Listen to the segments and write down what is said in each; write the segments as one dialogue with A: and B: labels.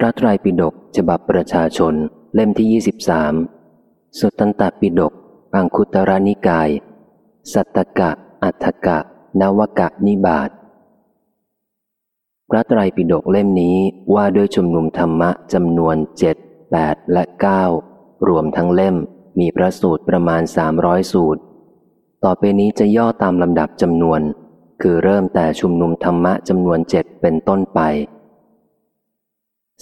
A: พระไตรปิฎกฉบับประชาชนเล่มที่ 23 สุตตันตปิฎกอังคุตรานิกาย สัตตกะ อัฏฐกะ นวกะนิบาตพระไตรปิฎกเล่มนี้ว่าด้วยชุมนุมธรรมะจำนวนเจ็ดแปดและเก้ารวมทั้งเล่มมีพระสูตรประมาณสามร้อยสูตร ต่อไปนี้จะย่อตามลำดับจำนวน คือเริ่มแต่ชุมนุมธรรมะจำนวนเจ็ดเป็นต้นไป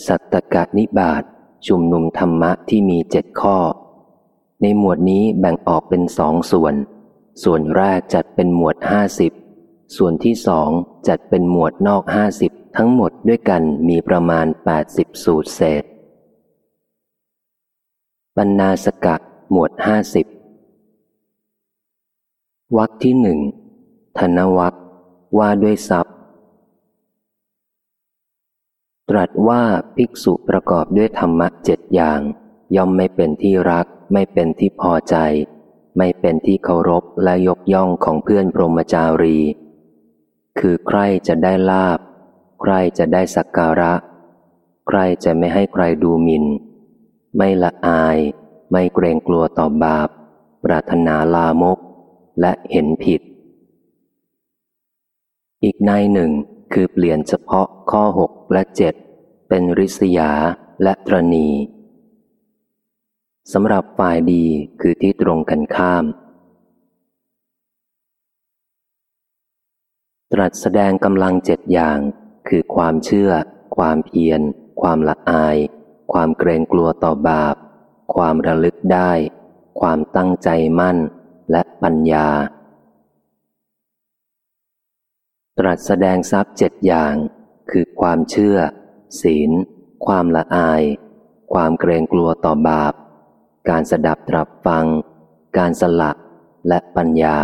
A: สัตตกะนิบาตชุมนุมธรรมะที่มีเจ็ดข้อ ในหมวดนี้แบ่งออกเป็นสองส่วน ส่วนแรกจัดเป็นหมวดห้าสิบส่วนที่สองจัดเป็นหมวดนอกห้าสิบทั้งหมดด้วยกันมีประมาณแปดสิบสูตรเศษบรรณาสกะหมวดห้าสิบวักที่หนึ่งธนวักว่าด้วยทรัพย ตรัสว่าภิกษุประกอบด้วยธรรมะเจ็ดอย่าง ย่อมไม่เป็นที่รัก ไม่เป็นที่พอใจ ไม่เป็นที่เคารพและยกย่องของเพื่อนพรหมจารี คือใครจะได้ลาบ ใครจะได้สักการะ ใครจะไม่ให้ใครดูหมิน่น ไม่ละอาย ไม่เกรงกลัวต่อบาป ปรารถนาลามก และเห็นผิด อีกในหนึ่งคือเปลี่ยนเฉพาะข้อหกและเจ็ด เป็นริษยาและตรณีสำหรับฝ่ายดีคือที่ตรงกันข้าม ตรัสแสดงกำลังเจ็ดอย่าง คือความเชื่อ ความเพียร ความละอาย ความเกรงกลัวต่อบาป ความระลึกได้ ความตั้งใจมั่น และปัญญา ตรัสแสดงทรัพย์เจ็ดอย่าง คือความเชื่อ ศีล ความละอาย ความเกรงกลัวต่อบาป การสดับตรับฟัง การสละและปัญญา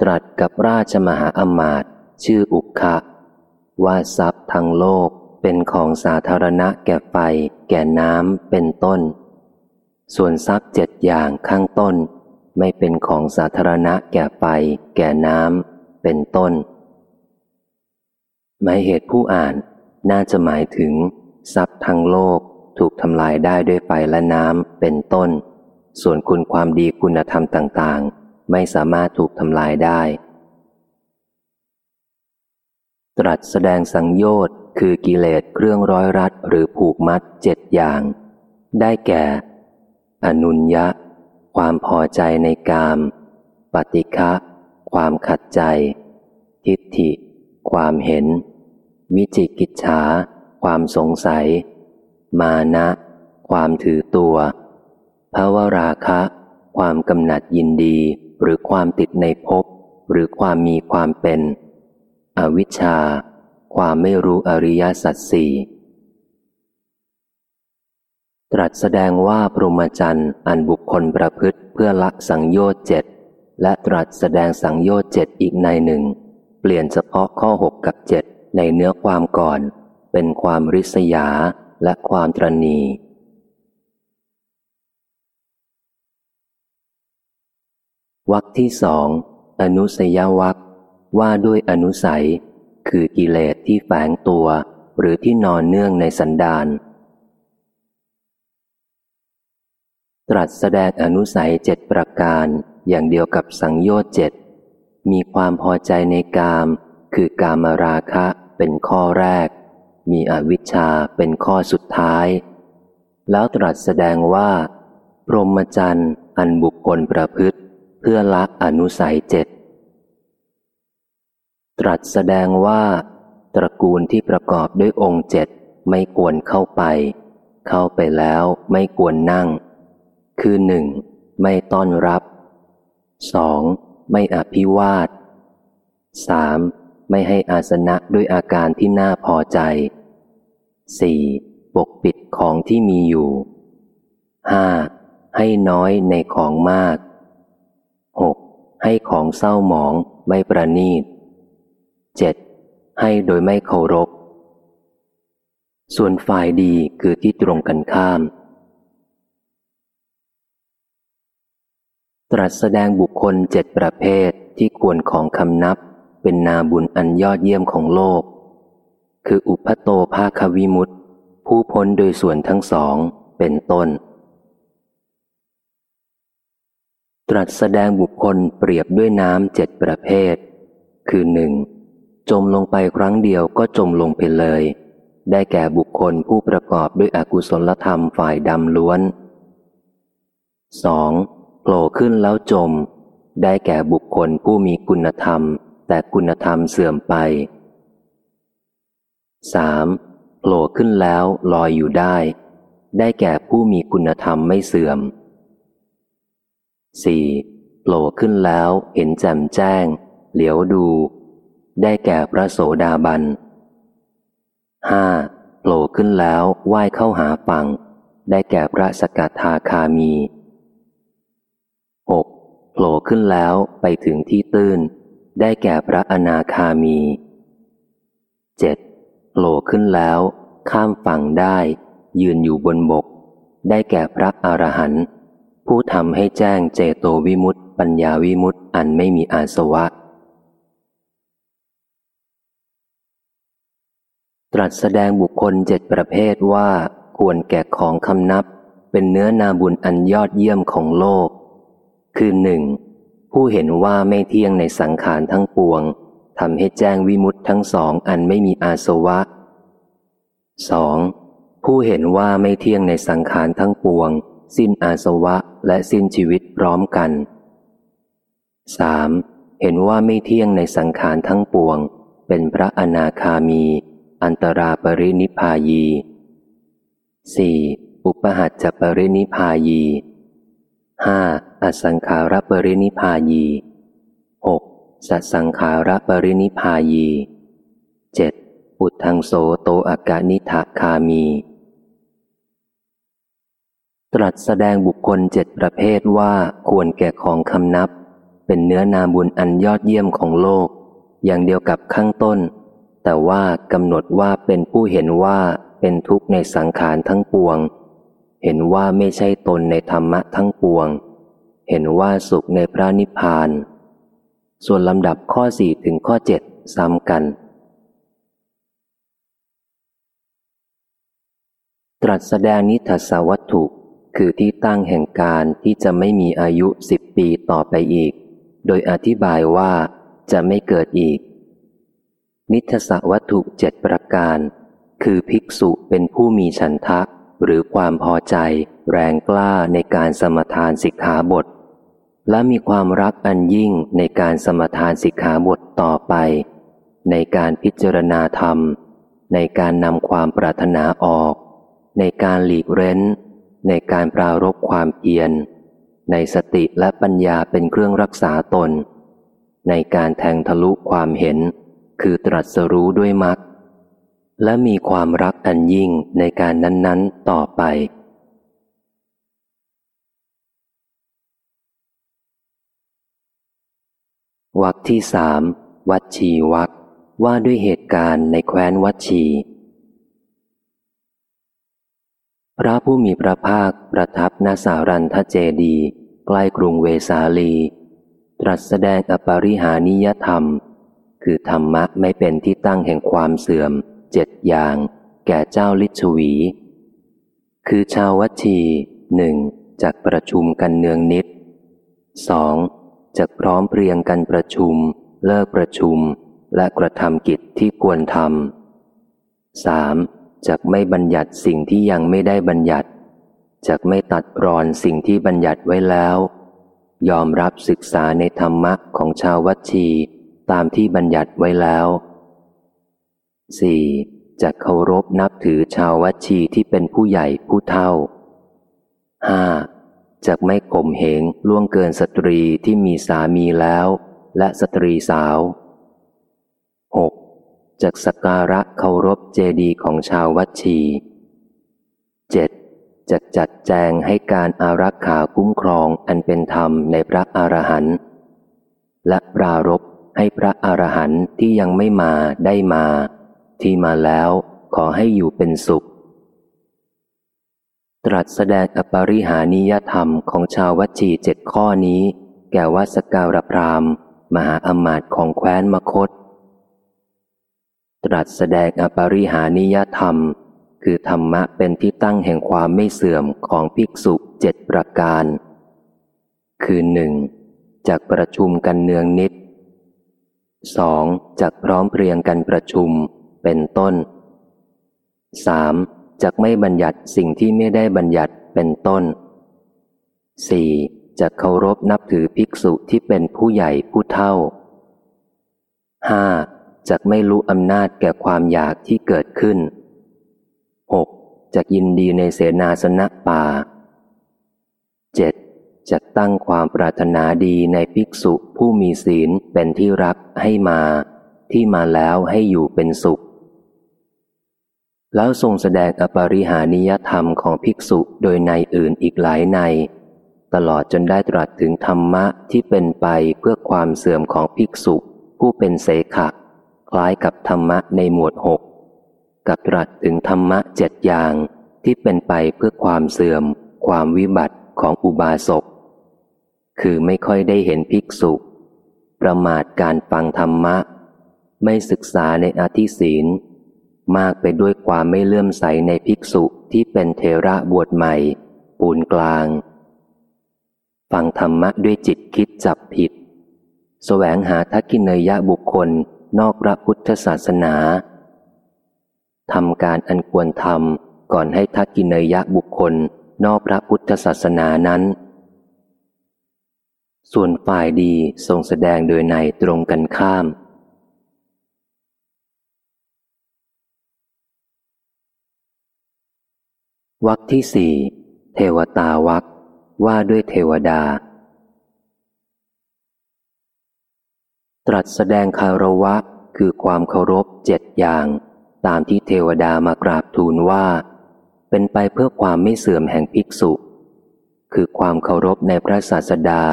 A: ตรัสกับราชมหาอมาตย์ชื่ออุคะ ว่าทรัพย์ทั้งโลกเป็นของสาธารณะแก่ไฟ แก่น้ำเป็นต้น ส่วนทรัพย์เจ็ดอย่างข้างต้น ไม่เป็นของสาธารณะแก่ไฟ แก่น้ำเป็นต้นหมายเหตุผู้อ่าน น่าจะหมายถึง ทรัพย์ทั้งโลกถูกทำลายได้ด้วยไฟและน้ำเป็นต้น ส่วนคุณความดีคุณธรรมต่าง ๆ ไม่สามารถถูกทำลายได้ ตรัสแสดงสังโยชน์คือกิเลสเครื่องร้อยรัดหรือผูกมัดเจ็ดอย่าง ได้แก่ อนุญญะ ความพอใจในกาม ปฏิฆะความขัดใจ ทิฏฐิ ความเห็น วิจิกิจฉา ความสงสัย มานะ ความถือตัวภาวราคะ ความกำหนัดยินดี หรือความติดในภพหรือความมีความเป็น อวิชชา ความไม่รู้อริยสัจสี่ตรัสแสดงว่าพรหมจรรย์อันบุคคลประพฤติเพื่อละสังโยชน์เจ็ดและตรัสแสดงสังโยชน์เจ็ดอีกในหนึ่ง เปลี่ยนเฉพาะข้อหกกับเจ็ด ในเนื้อความก่อน เป็นความริษยาและความตรณีวักที่สองอนุสยวักว่าด้วยอนุสัย คือกิเลสที่แฝงตัว หรือที่นอนเนื่องในสันดานตรัสแสดงอนุสัยเจ็ดประการอย่างเดียวกับสังโยชน์เจ็ดมีความพอใจในกาม คือกามราคะเป็นข้อแรก มีอวิชชาเป็นข้อสุดท้าย แล้วตรัสแสดงว่า พรหมจรรย์อันบุคคลประพฤติ เพื่อละอนุสัยเจ็ดตรัสแสดงว่า ตระกูลที่ประกอบด้วยองค์เจ็ดไม่ควรเข้าไป เข้าไปแล้วไม่ควรนั่ง คือหนึ่งไม่ต้อนรับสองไม่อภิวาทสาม ไม่ให้อาสนะด้วยอาการที่น่าพอใจ 4. ปกปิดของที่มีอยู่ 5. ให้น้อยในของมาก 6. ให้ของเศร้าหมองไม่ประนีต 7. ให้โดยไม่เคารพ ส่วนฝ่ายดีคือที่ตรงกันข้าม ตรัสแสดงบุคคลเจ็ดประเภทที่ควรของคำนับ เป็นนาบุญอันยอดเยี่ยมของโลก คืออุปโตภาควิมุตติ ผู้พ้นโดยส่วนทั้งสองเป็นต้น ตรัสแสดงบุคคลเปรียบด้วยน้ำเจ็ดประเภท คือหนึ่งจมลงไปครั้งเดียวก็จมลงไปเลย ได้แก่บุคคลผู้ประกอบด้วยอกุศลธรรมฝ่ายดำล้วน 2. โผล่ขึ้นแล้วจม ได้แก่บุคคลผู้มีคุณธรรม แต่คุณธรรมเสื่อมไป 3. โผล่ขึ้นแล้วลอยอยู่ได้ ได้แก่ผู้มีคุณธรรมไม่เสื่อม 4. โผล่ขึ้นแล้วเห็นแจ่มแจ้ง เหลียวดู ได้แก่พระโสดาบัน 5. โผล่ขึ้นแล้วไหว้เข้าหาฝั่ง ได้แก่พระสกัทาคามี 6. โผล่ขึ้นแล้วไปถึงที่ตื้น ได้แก่พระอนาคามี 7. โผล่ขึ้นแล้ว ข้ามฝั่งได้ ยืนอยู่บนบก ได้แก่พระอรหันต์ผู้ทำให้แจ้งเจโตวิมุตติปัญญาวิมุตติอันไม่มีอาสวะ ตรัสแสดงบุคคลเจ็ดประเภทว่าควรแก่ของคำนับเป็นเนื้อนาบุญอันยอดเยี่ยมของโลก คือหนึ่ง ผู้เห็นว่าไม่เที่ยงในสังขารทั้งปวงทำให้แจ้งวิมุตทั้งสองอันไม่มีอาสวะ 2. ผู้เห็นว่าไม่เที่ยงในสังขารทั้งปวง สิ้นอาสวะและสิ้นชีวิตพร้อมกัน 3. เห็นว่าไม่เที่ยงในสังขารทั้งปวง เป็นพระอนาคามี อันตราปรินิพายี 4. อุปหัตจปรินิพายี 5. อสังขารปรินิพายี 6. สัสังขารปรินิพายี 7. อุทังโสโตอากานิทาคามี ตรัสแสดงบุคคลเจ็ดประเภทว่าควรแก่ของคำนับ เป็นเนื้อนาบุญอันยอดเยี่ยมของโลก อย่างเดียวกับข้างต้น แต่ว่ากำหนดว่าเป็นผู้เห็นว่าเป็นทุกข์ในสังขารทั้งปวง เห็นว่าไม่ใช่ตนในธรรมะทั้งปวง เห็นว่าสุขในพระนิพพาน ส่วนลำดับข้อสี่ถึงข้อเจ็ดซ้ำกัน ตรัสแสดงนิทัศวัตถุคือที่ตั้งแห่งการที่จะไม่มีอายุสิบปีต่อไปอีก โดยอธิบายว่าจะไม่เกิดอีก นิทศวัตถุเจ็ดประการ คือภิกษุเป็นผู้มีฉันทะ หรือความพอใจ แรงกล้าในการสมทานสิกขาบท และมีความรักอันยิ่งในการสมทานสิกขาบทต่อไป ในการพิจารณาธรรม ในการนำความปรารถนาออก ในการหลีกเร้น ในการปรารบความเพียรในสติและปัญญาเป็นเครื่องรักษาตน ในการแทงทะลุความเห็น คือตรัสรู้ด้วยมรรค และมีความรักอันยิ่งในการนั้น ๆ ต่อไป วักที่สามวัดชีวักว่าด้วยเหตุการณ์ในแคว้นวัดชี พระผู้มีพระภาคประทับนาสารันทเจดี ใกล้กรุงเวสาลี ตรัสแสดงอปริหานิยธรรม คือธรรมะไม่เป็นที่ตั้งแห่งความเสื่อม เจ็ดอย่าง แก่เจ้าลิชวี คือชาววัชีหนึ่งจากประชุมกันเนืองนิดสองจากพร้อมเพรียงกันประชุม เลิกประชุม และกระทำกิจที่ควรทำสามจากไม่บัญญัติสิ่งที่ยังไม่ได้บัญญัติจากไม่ตัดรอนสิ่งที่บัญญัติไว้แล้ว ยอมรับศึกษาในธรรมะของชาววัชีตามที่บัญญัติไว้แล้ว 4. จะเคารพนับถือชาววัชีที่เป็นผู้ใหญ่ผู้เท่า 5. จะไม่ข่มเหงล่วงเกินสตรีที่มีสามีแล้ว และสตรีสาว 6. จากสกการะเคารพเจดีย์ของชาววัชี 7. จะจัดแจงให้การอารักขาคุ้มครองอันเป็นธรรมในพระอรหันต์และปรารบให้พระอรหันต์ที่ยังไม่มาได้มา ที่มาแล้วขอให้อยู่เป็นสุข ตรัสแสดงอปริหานิยธรรมของชาววัชีเจ็ดข้อนี้ แก่วัสการพรามมหาอมาตย์ของแคว้นมคต ตรัสแสดงอปริหานิยธรรม คือธรรมะเป็นที่ตั้งแห่งความไม่เสื่อมของภิกษุเจ็ดประการ คือหนึ่งจากประชุมกันเนืองนิดสองจากพร้อมเพรียงกันประชุม เป็นต้นสามจากไม่บัญญัติสิ่งที่ไม่ได้บัญญัติเป็นต้นสี่จะเคารพนับถือภิกษุที่เป็นผู้ใหญ่ผู้เท่าห้าจะไม่รู้อำนาจแก่ความอยากที่เกิดขึ้นหกจะยินดีในเสนาสนะป่าเจ็ดจะตั้งความปรารถนาดีในภิกษุผู้มีศีลเป็นที่รักให้มา ที่มาแล้วให้อยู่เป็นสุข แล้วทรงแสดงอปริหานิยธรรมของภิกษุโดยในอื่นอีกหลายใน ตลอดจนได้ตรัสถึงธรรมะที่เป็นไปเพื่อความเสื่อมของภิกษุ ผู้เป็นเสขะ คล้ายกับธรรมะในหมวดหกกับตรัสถึงธรรมะเจ็ดอย่างที่เป็นไปเพื่อความเสื่อม ความวิบัติของอุบาสก คือไม่ค่อยได้เห็นภิกษุ ประมาทการฟังธรรมะ ไม่ศึกษาในอธิศีล มากไปด้วยความไม่เลื่อมใสในภิกษุที่เป็นเทระบวชใหม่ ปูนกลาง ฟังธรรมะด้วยจิตคิดจับผิดสแสวงหาทักกินยะบุคคลนอกพระพุทธศาสนาทำการอันควรทำก่อนให้ทักกินยะบุคคลนอกพระพุทธศาสนานั้น ส่วนฝ่ายดีทรงแสดงโดยในตรงกันข้าม วักที่สี่เทวตาวักว่าด้วยเทวดา ตรัสแสดงคารวะคือความเคารพเจ็ดอย่าง ตามที่เทวดามากราบทูลว่า เป็นไปเพื่อความไม่เสื่อมแห่งภิกษุ คือความเคารพในพระศาสดา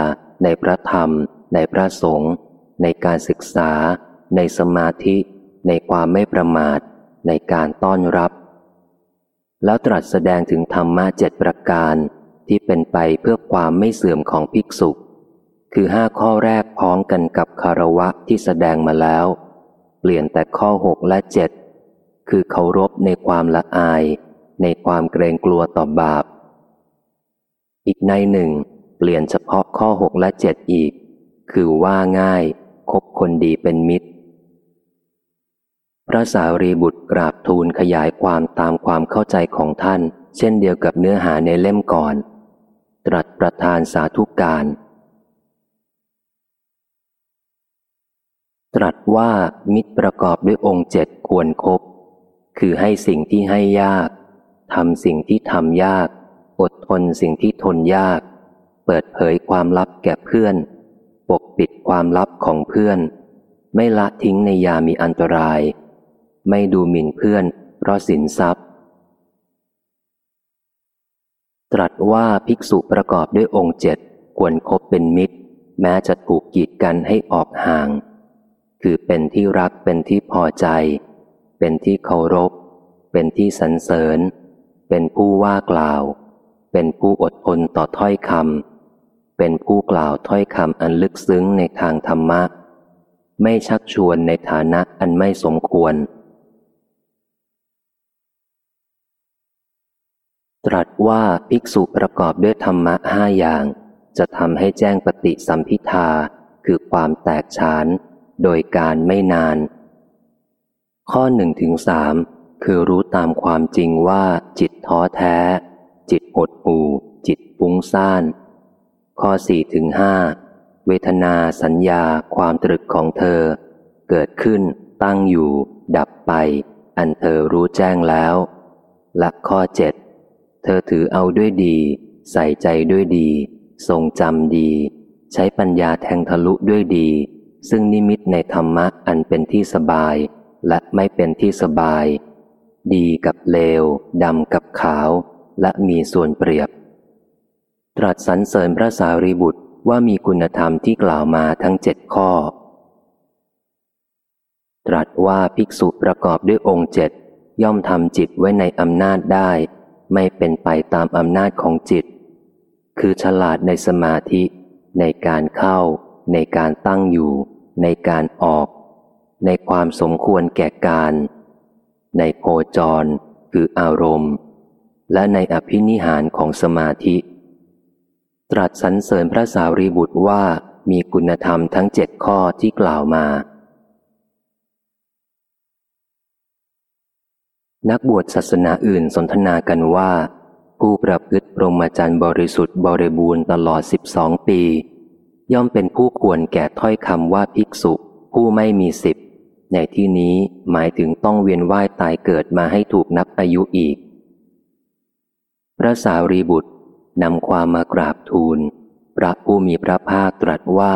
A: ในพระธรรม ในพระสงฆ์ในการศึกษา ในสมาธิ ในความไม่ประมาท ในการต้อนรับ แล้วตรัสแสดงถึงธรรมะเจ็ดประการที่เป็นไปเพื่อความไม่เสื่อมของภิกษุ คือห้าข้อแรกพ้องกันกับคารวะที่แสดงมาแล้ว เปลี่ยนแต่ข้อหกและเจ็ดคือเคารพในความละอาย ในความเกรงกลัวต่อบาป อีกในหนึ่ง เปลี่ยนเฉพาะข้อหกและเจ็ดอีก คือว่าง่าย คบคนดีเป็นมิตร พระสารีบุตรกราบทูลขยายความตามความเข้าใจของท่าน เช่นเดียวกับเนื้อหาในเล่มก่อน ตรัสประทานสาธุการ ตรัสว่ามิตรประกอบด้วยองค์เจ็ดควรครบคือให้สิ่งที่ให้ยากทำสิ่งที่ทำยาก อดทนสิ่งที่ทนยาก เปิดเผยความลับแก่เพื่อน ปกปิดความลับของเพื่อน ไม่ละทิ้งในยามีอันตราย ไม่ดูหมิ่นเพื่อน เพราะสินทรัพย์ ตรัสว่าภิกษุประกอบด้วยองค์เจ็ดควรคบเป็นมิตร แม้จะถูกกีดกันให้ออกห่าง คือเป็นที่รักเป็นที่พอใจ เป็นที่เคารพ เป็นที่สรรเสริญ เป็นผู้ว่ากล่าว เป็นผู้อดทนต่อถ้อยคำเป็นผู้กล่าวถ้อยคำอันลึกซึ้งในทางธรรมะไม่ชักชวนในฐานะอันไม่สมควร ตรัสว่าภิกษุประกอบด้วยธรรมะห้าอย่าง จะทำให้แจ้งปฏิสัมพิทาคือความแตกฉาน โดยการไม่นาน ข้อหนึ่งถึงสามคือรู้ตามความจริงว่า จิตท้อแท้ จิตหดหู่จิตปุ้งซ่าน ข้อสี่ถึงห้าเวทนาสัญญาความตรึกของเธอ เกิดขึ้น ตั้งอยู่ ดับไป อันเธอรู้แจ้งแล้ว และข้อเจ็ด เธอถือเอาด้วยดี ใส่ใจด้วยดี ทรงจำดี ใช้ปัญญาแทงทะลุด้วยดี ซึ่งนิมิตในธรรมะอันเป็นที่สบาย และไม่เป็นที่สบาย ดีกับเลวดำกับขาว และมีส่วนเปรียบ ตรัสสรรเสริญพระสารีบุตรว่ามีคุณธรรมที่กล่าวมาทั้งเจ็ดข้อ ตรัสว่าภิกษุประกอบด้วยองค์เจ็ดย่อมทำจิตไว้ในอำนาจได้ ไม่เป็นไปตามอำนาจของจิต คือฉลาดในสมาธิ ในการเข้า ในการตั้งอยู่ ในการออก ในความสมควรแก่การ ในโคจร คืออารมณ์ และในอภินิหารของสมาธิ ตรัสสรรเสริญพระสารีบุตรว่ามีคุณธรรมทั้งเจ็ดข้อที่กล่าวมา นักบวชศาสนาอื่นสนทนากันว่า ผู้ประพฤติปรมจรรย์บริสุทธิ์บริบูรณ์ตลอดสิบสองปี ย่อมเป็นผู้ควรแก่ถ้อยคำว่าภิกษุ ผู้ไม่มีสิบในที่นี้หมายถึงต้องเวียนว่ายตายเกิดมาให้ถูกนับอายุอีก พระสารีบุตรนำความมากราบทูล พระผู้มีพระภาคตรัสว่า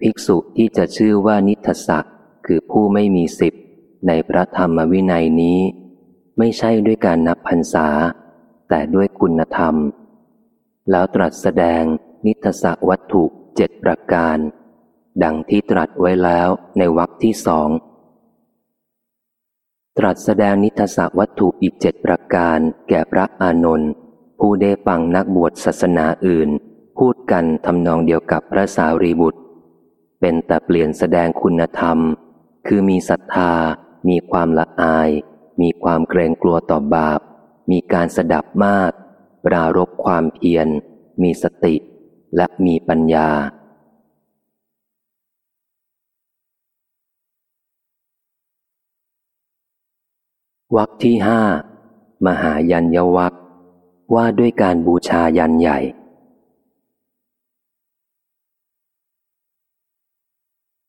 A: ภิกษุที่จะชื่อว่านิทศักคือผู้ไม่มีสิบ ในพระธรรมวินัยนี้ ไม่ใช่ด้วยการนับพรรษา แต่ด้วยคุณธรรม แล้วตรัสแสดงนิทศวัตถุเจ็ดประการ ดังที่ตรัสไว้แล้วในวรรคที่สองตรัสแสดงนิทศวัตถุอีกเจ็ดประการแก่พระอานนท์ผู้ได้ฟังนักบวชศาสนาอื่น พูดกันทำนองเดียวกับพระสารีบุตร เป็นแต่เปลี่ยนแสดงคุณธรรม คือมีศรัทธา มีความละอาย มีความเกรงกลัวต่อบาป มีการสดับมาก ปรารบความเพียร มีสติ และมีปัญญา วักที่ห้ามหายัญญวักว่าด้วยการบูชายันใหญ่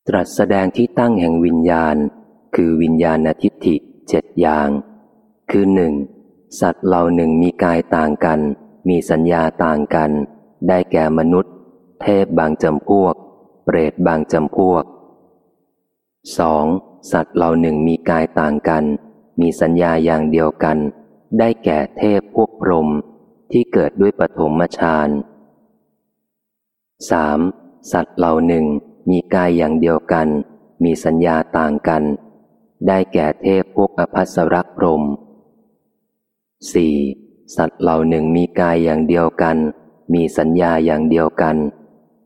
A: ตรัสแสดงที่ตั้งแห่งวิญญาณ คือวิญญาณทิฏฐิเจ็ดอย่าง คือหนึ่งสัตว์เหล่าหนึ่งมีกายต่างกัน มีสัญญาต่างกัน ได้แก่มนุษย์ เทพบางจำพวก เปรตบางจำพวกสองสัตว์เหล่าหนึ่งมีกายต่างกัน มีสัญญาอย่างเดียวกัน ได้แก่เทพพวกพรหมที่เกิดด้วยปฐมฌานสามสัตว์เหล่าหนึ่งมีกายอย่างเดียวกัน มีสัญญาต่างกัน ได้แก่เทพพวกอภัสรพรมสี่สัตว์เหล่าหนึ่งมีกายอย่างเดียวกัน มีสัญญาอย่างเดียวกัน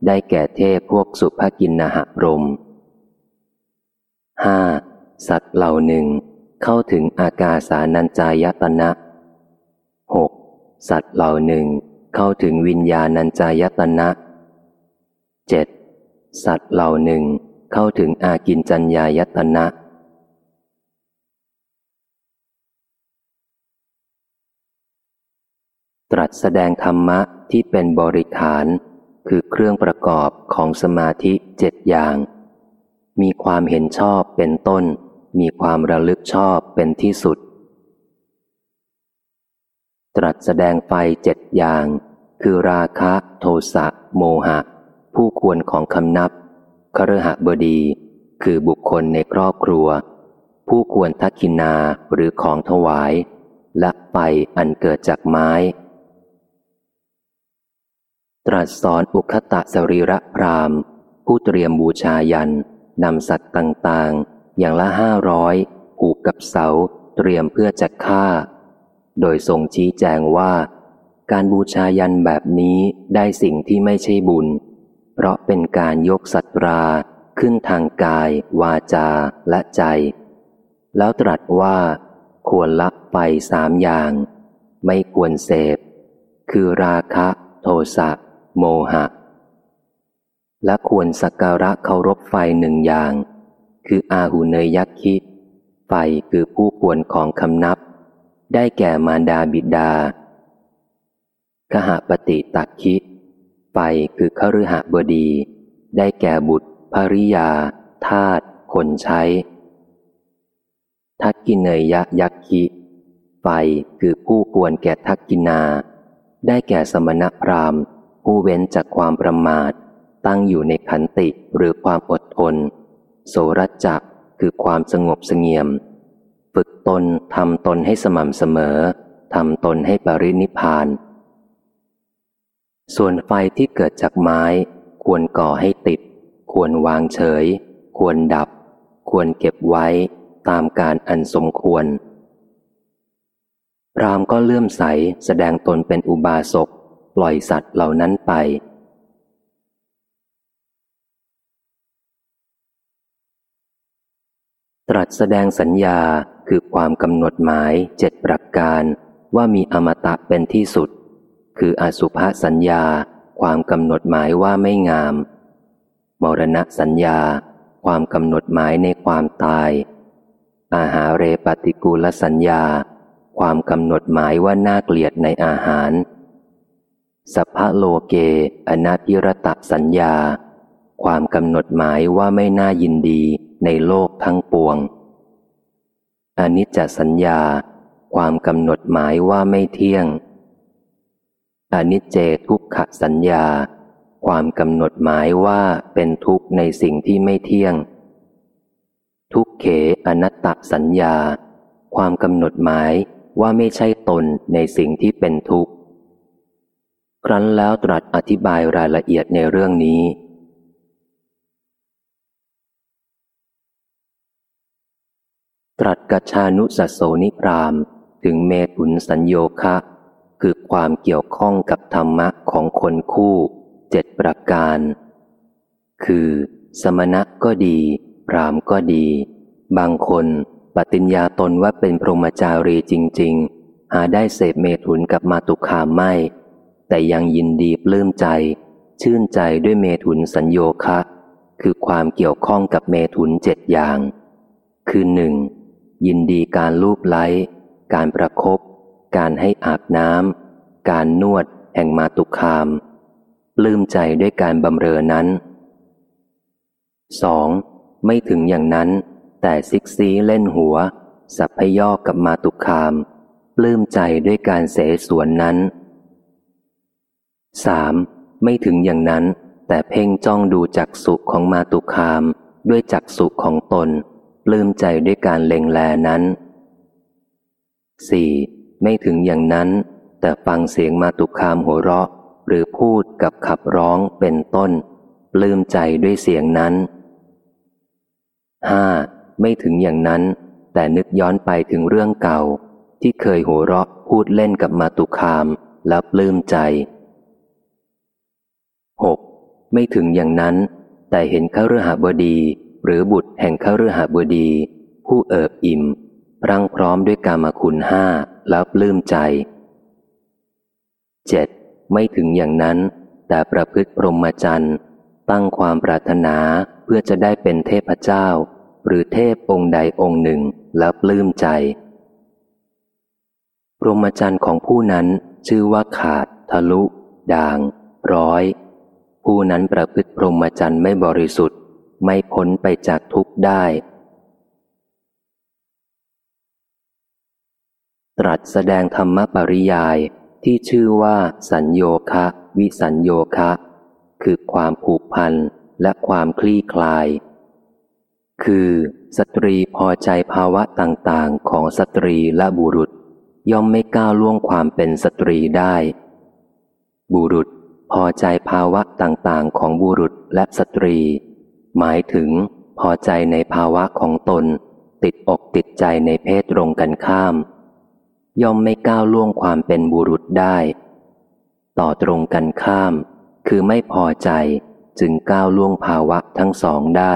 A: ได้แก่เทพพวกสุภกินนหพรมห้าสัตว์เหล่าหนึ่งเข้าถึงอากาสานัญจายตนะหกสัตว์เหล่าหนึ่งเข้าถึงวิญญาณัญจายตนะเจ็ดสัตว์เหล่าหนึ่งเข้าถึงอากินจัญญายตนะ ตรัสแสดงธรรมะที่เป็นบริขาร คือเครื่องประกอบของสมาธิเจ็ดอย่าง มีความเห็นชอบเป็นต้น มีความระลึกชอบเป็นที่สุด ตรัสแสดงไฟเจ็ดอย่าง คือราคะโทสะโมหะ ผู้ควรของคำนับครหบดี คือบุคคลในครอบครัว ผู้ควรทักกินาหรือของถวาย และไฟอันเกิดจากไม้ ตรัสสอนอุคตะสรีระพรามผู้เตรียมบูชายันนำสัตว์ต่างๆ อย่างละห้าร้อยผูกกับเสาเตรียมเพื่อจะฆ่า โดยทรงชี้แจงว่า การบูชายันแบบนี้ได้สิ่งที่ไม่ใช่บุญ เพราะเป็นการยกสัตราขึ้นทางกาย วาจาและใจ แล้วตรัสว่า ควรละไปสามอย่าง ไม่ควรเสพ คือราคะ โทสะ โมหะ และควรสักการะเคารพไฟหนึ่งอย่าง คืออาหุเนยยักษ์คิไฟคือผู้ควรของคำนับ ได้แก่มารดาบิดาขหปฏิตักคิไฟคือขฤหบดี ได้แก่บุตรภริยา ทาตคนใช้ ทักกินเนยยะยักคิไฟคือผู้ควรแก่ทักกินา ได้แก่สมณพราหมณ์ ผู้เว้นจากความประมาท ตั้งอยู่ในขันติหรือความอดทน โสรัจจะคือความสงบสงเงียม ฝึกตนทำตนให้สม่ำเสมอทำตนให้ปรินิพาน ส่วนไฟที่เกิดจากไม้ ควรก่อให้ติด ควรวางเฉย ควรดับ ควรเก็บไว้ตามการอันสมควรพรามก็เลื่อมใสแสดงตนเป็นอุบาสก ปล่อยสัตว์เหล่านั้นไป ตรัสแสดงสัญญาคือความกำหนดหมายเจ็ดประการว่ามีอมตะเป็นที่สุด คืออสุภสัญญา ความกำหนดหมายว่าไม่งาม มรณะสัญญา ความกำหนดหมายในความตาย อาหาเรปฏิกูลสัญญา ความกำหนดหมายว่าน่าเกลียดในอาหาร สัพพะโลเก อนาพิรตะสัญญา ความกำหนดหมายว่าไม่น่ายินดีในโลกทั้งปวง อนิจจสัญญา ความกำหนดหมายว่าไม่เที่ยง อนิจเจทุกขสัญญา ความกำหนดหมายว่าเป็นทุกข์ในสิ่งที่ไม่เที่ยง ทุกเขอนัตตสัญญา ความกำหนดหมายว่าไม่ใช่ตนในสิ่งที่เป็นทุกข์ ครั้นแล้วตรัสอธิบายรายละเอียดในเรื่องนี้ ตรัสกัจชานุสโสนิพรามถึงเมตุนสัญโยคะ คือความเกี่ยวข้องกับธรรมะของคนคู่เจ็ดประการ คือ สมณะก็ดี พรามก็ดี บางคนปฏิญญาตนว่าเป็นพรหมจารีจริง ๆ หาได้เสพเมถุนกับมาตุคามไม่ แต่ยังยินดีปลื้มใจ ชื่นใจด้วยเมถุนสัญโยคะ คือความเกี่ยวข้องกับเมถุนเจ็ดอย่าง คือหนึ่งยินดีการลูบไล้ การประครบการให้อาบน้ำการนวดแห่งมาตุคาม ปลื้มใจด้วยการบำเรอนั้น 2. ไม่ถึงอย่างนั้น แต่ซิกซีเล่นหัว สัพพยอกกับมาตุคาม ปลื้มใจด้วยการเสสวนนั้น 3. ไม่ถึงอย่างนั้น แต่เพ่งจ้องดูจักสุขของมาตุคาม ด้วยจักสุขของตนปลื้มใจด้วยการเล็งแลนั้น 4. ไม่ถึงอย่างนั้น แต่ฟังเสียงมาตุคามหัวเราะ หรือพูดกับขับร้องเป็นต้น ปลื้มใจด้วยเสียงนั้น 5. ไม่ถึงอย่างนั้น แต่นึกย้อนไปถึงเรื่องเก่า ที่เคยหัวเราะพูดเล่นกับมาตุคามแล้วปลื้มใจ 6. ไม่ถึงอย่างนั้น แต่เห็นข้ารือหาบดี หรือบุตรแห่งขฤหาบดี ผู้เอิบอิ่มรังพร้อมด้วยกามคุณห้าแล้วปลื้มใจเจ็ดไม่ถึงอย่างนั้น แต่ประพฤติพรหมจรรย์ตั้งความปรารถนาเพื่อจะได้เป็นเทพเจ้า หรือเทพองค์ใดองค์หนึ่งแล้วปลื้มใจพรหมจรรย์ของผู้นั้นชื่อว่าขาด ทะลุ ด่าง ร้อย ผู้นั้นประพฤติพรหมจรรย์ไม่บริสุทธิ์ ไม่พ้นไปจากทุกข์ได้ ตรัสแสดงธรรมปริยายที่ชื่อว่า สัญโยคะ วิสัญโยคะ คือความผูกพันและความคลี่คลาย คือสตรีพอใจภาวะต่างๆ ของสตรีและบุรุษ ย่อมไม่ก้าวล่วงความเป็นสตรีได้ บุรุษ พอใจภาวะต่างๆ ของบุรุษและสตรี หมายถึง พอใจในภาวะของตน ติดอกติดใจในเพศตรงกันข้าม ย่อมไม่ก้าวล่วงความเป็นบุรุษได้ ต่อตรงกันข้าม คือไม่พอใจจึงก้าวล่วงภาวะทั้งสองได้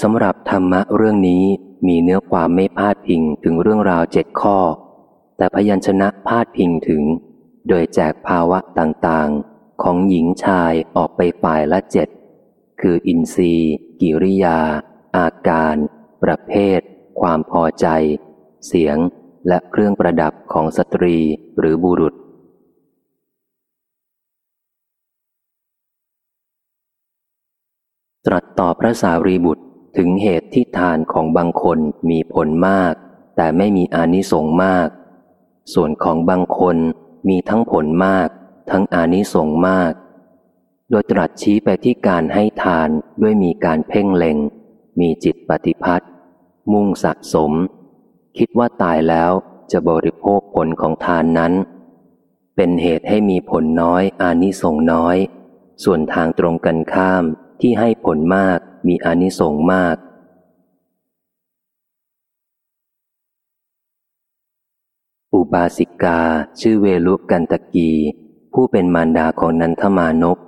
A: สำหรับธรรมะเรื่องนี้มีเนื้อความไม่พาดพิงถึงเรื่องราวเจ็ดข้อ แต่พยัญชนะพาดพิงถึง โดยแจกภาวะต่างๆ ของหญิงชายออกไปฝ่ายละเจ็ด คืออินทรีย์ กิริยา อาการ ประเภท ความพอใจ เสียง และเครื่องประดับของสตรีหรือบุรุษ ตรัสต่อพระสารีบุตรถึงเหตุที่ทานของบางคนมีผลมาก แต่ไม่มีอานิสงส์มาก ส่วนของบางคน มีทั้งผลมาก ทั้งอานิสงส์มาก โดยตรัสชี้ไปที่การให้ทานด้วยมีการเพ่งเล็ง มีจิตปฏิพัทธ์มุ่งสะสม คิดว่าตายแล้วจะบริโภคผลของทานนั้น เป็นเหตุให้มีผลน้อยอานิสงส์น้อย ส่วนทางตรงกันข้ามที่ให้ผลมากมีอานิสงส์มาก อุบาสิกาชื่อเวลุกันตะกี ผู้เป็นมารดาของนันทมานพ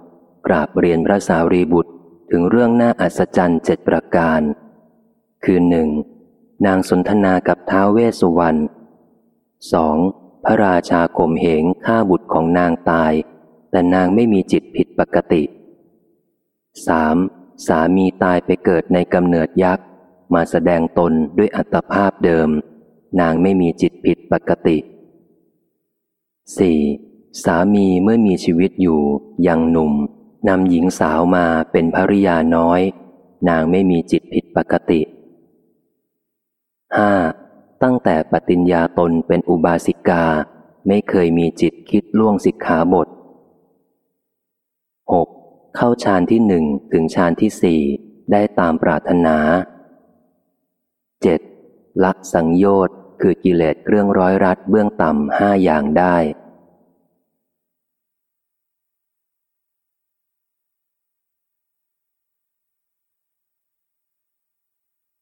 A: กราบเรียนพระสารีบุตรถึงเรื่องน่าอัศจรรย์เจ็ดประการ คือหนึ่งนางสนทนากับท้าวเวสสุวรรณสองพระราชาข่มเหงฆ่าบุตรของนางตาย แต่นางไม่มีจิตผิดปกติสามสามีตายไปเกิดในกำเนิดยักษ์ มาแสดงตนด้วยอัตภาพเดิม นางไม่มีจิตผิดปกติสี่สามีเมื่อมีชีวิตอยู่ยังหนุ่มนำหญิงสาวมาเป็นภริยาน้อย นางไม่มีจิตผิดปกติห้าตั้งแต่ปฏิญญาตนเป็นอุบาสิกา ไม่เคยมีจิตคิดล่วงสิกขาบท 6. เข้าฌานที่หนึ่งถึงฌานที่สี่ได้ตามปรารถนา 7. ละสังโยชน์ คือกิเลสเครื่องร้อยรัดเบื้องต่ำห้าอย่างได้